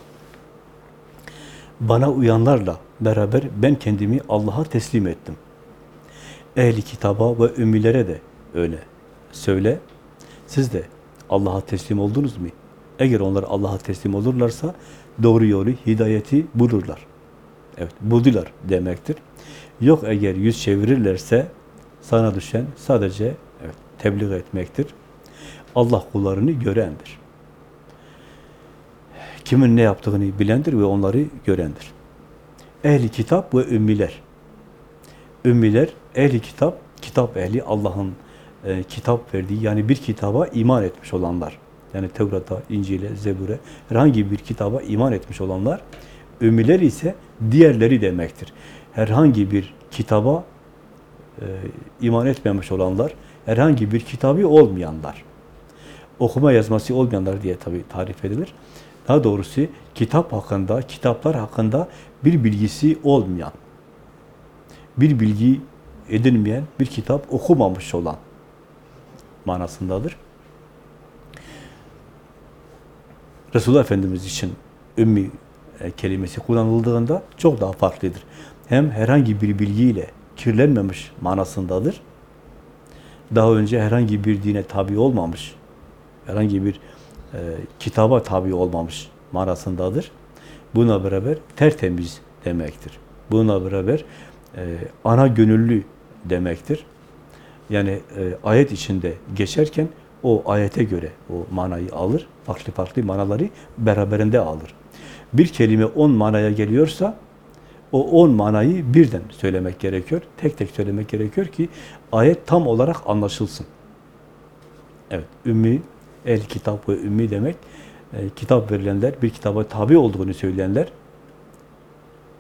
bana uyanlarla beraber ben kendimi Allah'a teslim ettim. Ehli kitaba ve ümmilere de öyle söyle. Siz de Allah'a teslim oldunuz mu? Eğer onlar Allah'a teslim olurlarsa doğru yolu, hidayeti bulurlar. Evet, buldular demektir. Yok eğer yüz çevirirlerse sana düşen sadece evet, tebliğ etmektir. Allah kullarını görendir. Kimin ne yaptığını bilendir ve onları görendir. Ehli kitap ve ümmiler. Ümmiler, ehli kitap, kitap ehli Allah'ın e, kitap verdiği yani bir kitaba iman etmiş olanlar. Yani Tevrat'a, İncil'e, Zebur'e herhangi bir kitaba iman etmiş olanlar. Ümmiler ise diğerleri demektir. Herhangi bir kitaba e, iman etmemiş olanlar, herhangi bir kitabı olmayanlar. Okuma yazması olmayanlar diye tabi tarif edilir. Daha doğrusu kitap hakkında, kitaplar hakkında bir bilgisi olmayan, bir bilgi edinmeyen, bir kitap okumamış olan manasındadır. Resulullah Efendimiz için ümmi e, kelimesi kullanıldığında çok daha farklıdır. Hem herhangi bir bilgiyle kirlenmemiş manasındadır. Daha önce herhangi bir dine tabi olmamış, herhangi bir e, kitaba tabi olmamış manasındadır. Buna beraber tertemiz demektir. Buna beraber e, ana gönüllü demektir. Yani e, ayet içinde geçerken o ayete göre o manayı alır, farklı farklı manaları beraberinde alır. Bir kelime on manaya geliyorsa o on manayı birden söylemek gerekiyor. Tek tek söylemek gerekiyor ki ayet tam olarak anlaşılsın. Evet, ümmi, el kitap ve ümmi demek, e, kitap verilenler, bir kitaba tabi olduğunu söyleyenler,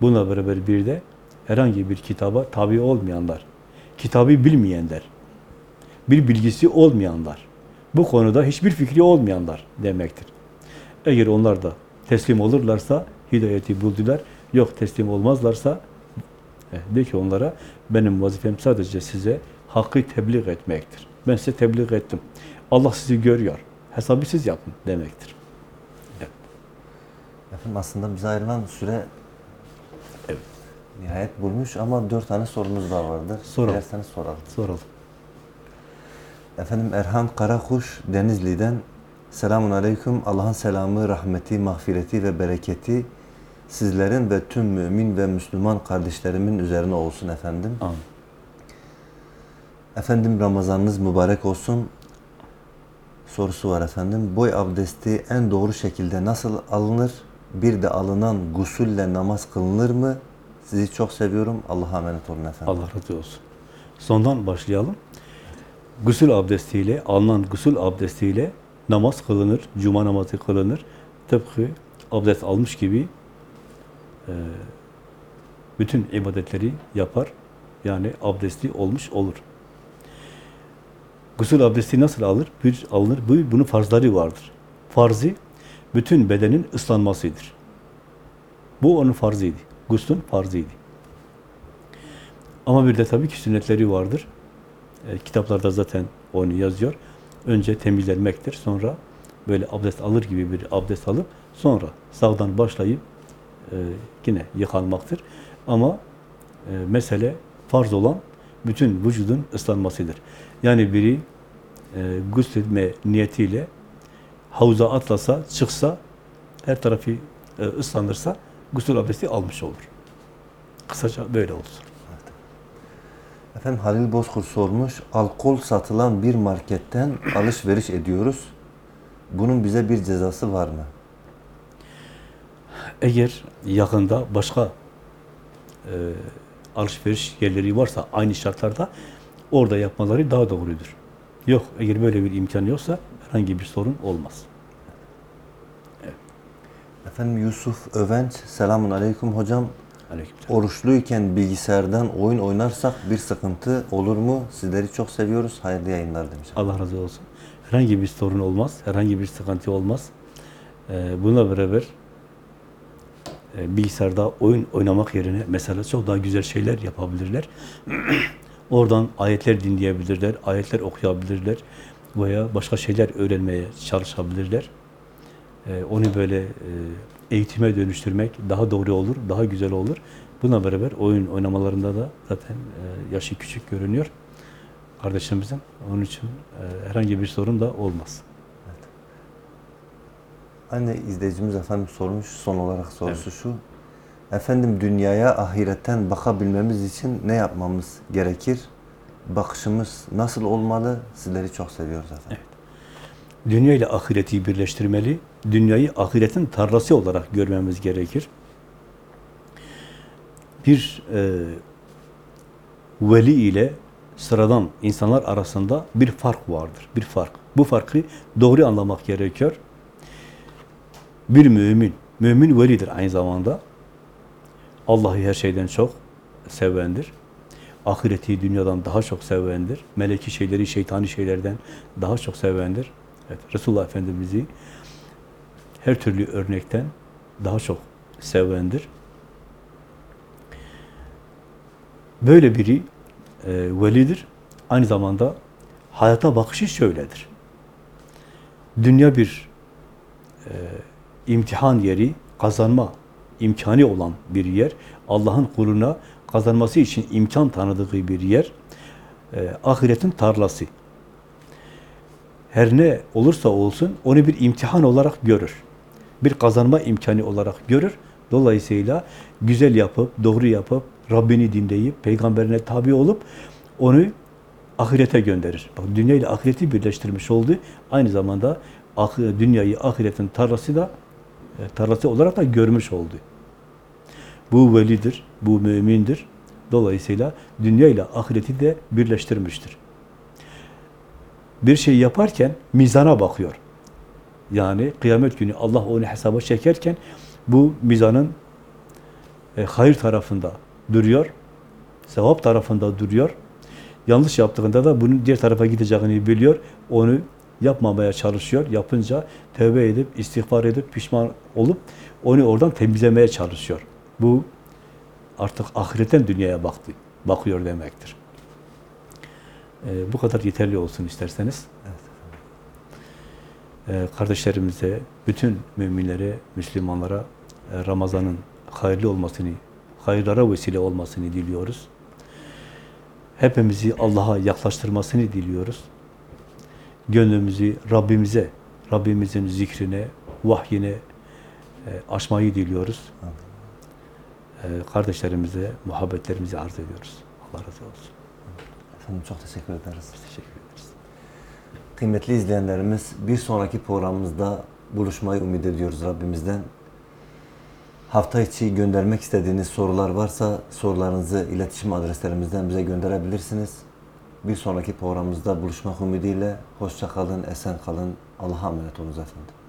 buna beraber bir de herhangi bir kitaba tabi olmayanlar, kitabı bilmeyenler, bir bilgisi olmayanlar, bu konuda hiçbir fikri olmayanlar demektir. Eğer onlar da teslim olurlarsa hidayeti buldular, yok teslim olmazlarsa e, de ki onlara benim vazifem sadece size hakkı tebliğ etmektir. Ben size tebliğ ettim. Allah sizi görüyor. Hesabı siz yapın demektir. Efendim aslında bize ayrılan süre Evet. nihayet bulmuş ama dört tane sorumuz daha vardır. Soralım. Dilerseniz soralım. Soralım. Efendim Erhan Karakuş Denizli'den Selamun Aleyküm. Allah'ın selamı, rahmeti, mağfireti ve bereketi sizlerin ve tüm mümin ve Müslüman kardeşlerimin üzerine olsun efendim. Amin. Efendim Ramazanınız mübarek olsun. Sorusu var efendim. Boy abdesti en doğru şekilde nasıl alınır? Bir de alınan gusülle namaz kılınır mı? Sizi çok seviyorum. Allah'a emanet olun efendim. Allah razı olsun. Sondan başlayalım. Gusül abdestiyle, alınan gusül abdestiyle namaz kılınır, cuma namazı kılınır. Tıpkı abdest almış gibi bütün ibadetleri yapar. Yani abdestli olmuş olur. Gusül abdesti nasıl alır? Bir alınır. Bu, bunun farzları vardır. Farzı bütün bedenin ıslanmasıdır. Bu onun farzıydı. Guslün farzıydı. Ama bir de tabii ki sünnetleri vardır. E, kitaplarda zaten onu yazıyor. Önce temizlenmektir. Sonra böyle abdest alır gibi bir abdest alıp sonra sağdan başlayıp e, yine yıkanmaktır. Ama e, mesele farz olan bütün vücudun ıslanmasıdır. Yani biri e, gusletme niyetiyle havuza atlasa, çıksa, her tarafı e, ıslanırsa gusül abdesti almış olur. Kısaca böyle olsun. Efendim Halil Bozkurt sormuş. Alkol satılan bir marketten alışveriş ediyoruz. Bunun bize bir cezası var mı? Eğer yakında başka e, alışveriş yerleri varsa aynı şartlarda orada yapmaları daha doğrudur. Yok, eğer böyle bir imkan yoksa herhangi bir sorun olmaz. Efendim Yusuf Övenç, selamun aleyküm hocam. Aleykümselam. Oruçluyken bilgisayardan oyun oynarsak bir sıkıntı olur mu? Sizleri çok seviyoruz. Hayırlı yayınlar demiş. Allah razı olsun. Herhangi bir sorun olmaz, herhangi bir sıkıntı olmaz. Ee, bununla beraber bilgisayarda oyun oynamak yerine mesela çok daha güzel şeyler yapabilirler. [CLEARS THROAT] Oradan ayetler dinleyebilirler, ayetler okuyabilirler veya başka şeyler öğrenmeye çalışabilirler. Ee, onu böyle e, eğitime dönüştürmek daha doğru olur, daha güzel olur. Bununla beraber oyun oynamalarında da zaten e, yaşı küçük görünüyor kardeşimizin. Onun için e, herhangi bir sorun da olmaz. Anne izleyicimiz efendim sormuş son olarak sorusu şu. Efendim dünyaya ahiretten bakabilmemiz için ne yapmamız gerekir? Bakışımız nasıl olmalı? Sizleri çok seviyoruz efendim. Dünya ile ahireti birleştirmeli. Dünyayı ahiretin tarlası olarak görmemiz gerekir. Bir e, veli ile sıradan insanlar arasında bir fark vardır. Bir fark. Bu farkı doğru anlamak gerekiyor. Bir mümin, mümin velidir aynı zamanda. Allah'ı her şeyden çok sevendir. Ahireti dünyadan daha çok sevendir. Meleki şeyleri, şeytani şeylerden daha çok sevendir. Evet, Resulullah Efendimiz'i her türlü örnekten daha çok sevendir. Böyle biri e, velidir. Aynı zamanda hayata bakışı şöyledir. Dünya bir e, imtihan yeri, kazanma imkanı olan bir yer. Allah'ın kuluna kazanması için imkan tanıdığı bir yer. E, ahiretin tarlası. Her ne olursa olsun onu bir imtihan olarak görür. Bir kazanma imkanı olarak görür. Dolayısıyla güzel yapıp, doğru yapıp, Rabbini dinleyip, peygamberine tabi olup onu ahirete gönderir. Bak dünya ile ahireti birleştirmiş oldu. Aynı zamanda dünyayı ahiretin tarlası da tarlası olarak da görmüş oldu. Bu velidir, bu mümindir. Dolayısıyla dünya ile ahireti de birleştirmiştir. Bir şey yaparken mizana bakıyor. Yani kıyamet günü Allah onu hesaba çekerken bu mizanın e, hayır tarafında duruyor, sevap tarafında duruyor. Yanlış yaptığında da bunun diğer tarafa gideceğini biliyor. Onu yapmamaya çalışıyor. Yapınca tövbe edip, istiğfar edip, pişman olup onu oradan temizlemeye çalışıyor. Bu artık ahiretten dünyaya baktı, bakıyor demektir. Ee, bu kadar yeterli olsun isterseniz. Ee, kardeşlerimize, bütün müminlere, Müslümanlara e, Ramazan'ın hayırlı olmasını, hayırlara vesile olmasını diliyoruz. Hepimizi Allah'a yaklaştırmasını diliyoruz. Gönlümüzü Rabbimize, Rabbimizin zikrine, vahyine e, açmayı diliyoruz. Ee, kardeşlerimize muhabbetlerimizi arz ediyoruz. Allah razı olsun. Efendim çok teşekkür ederiz. Teşekkür ederiz. Kıymetli izleyenlerimiz bir sonraki programımızda buluşmayı ümit ediyoruz Rabbimizden. Hafta içi göndermek istediğiniz sorular varsa sorularınızı iletişim adreslerimizden bize gönderebilirsiniz. Bir sonraki programımızda buluşmak ümidiyle hoşça kalın, esen kalın. Allah'a emanet olunuz efendim.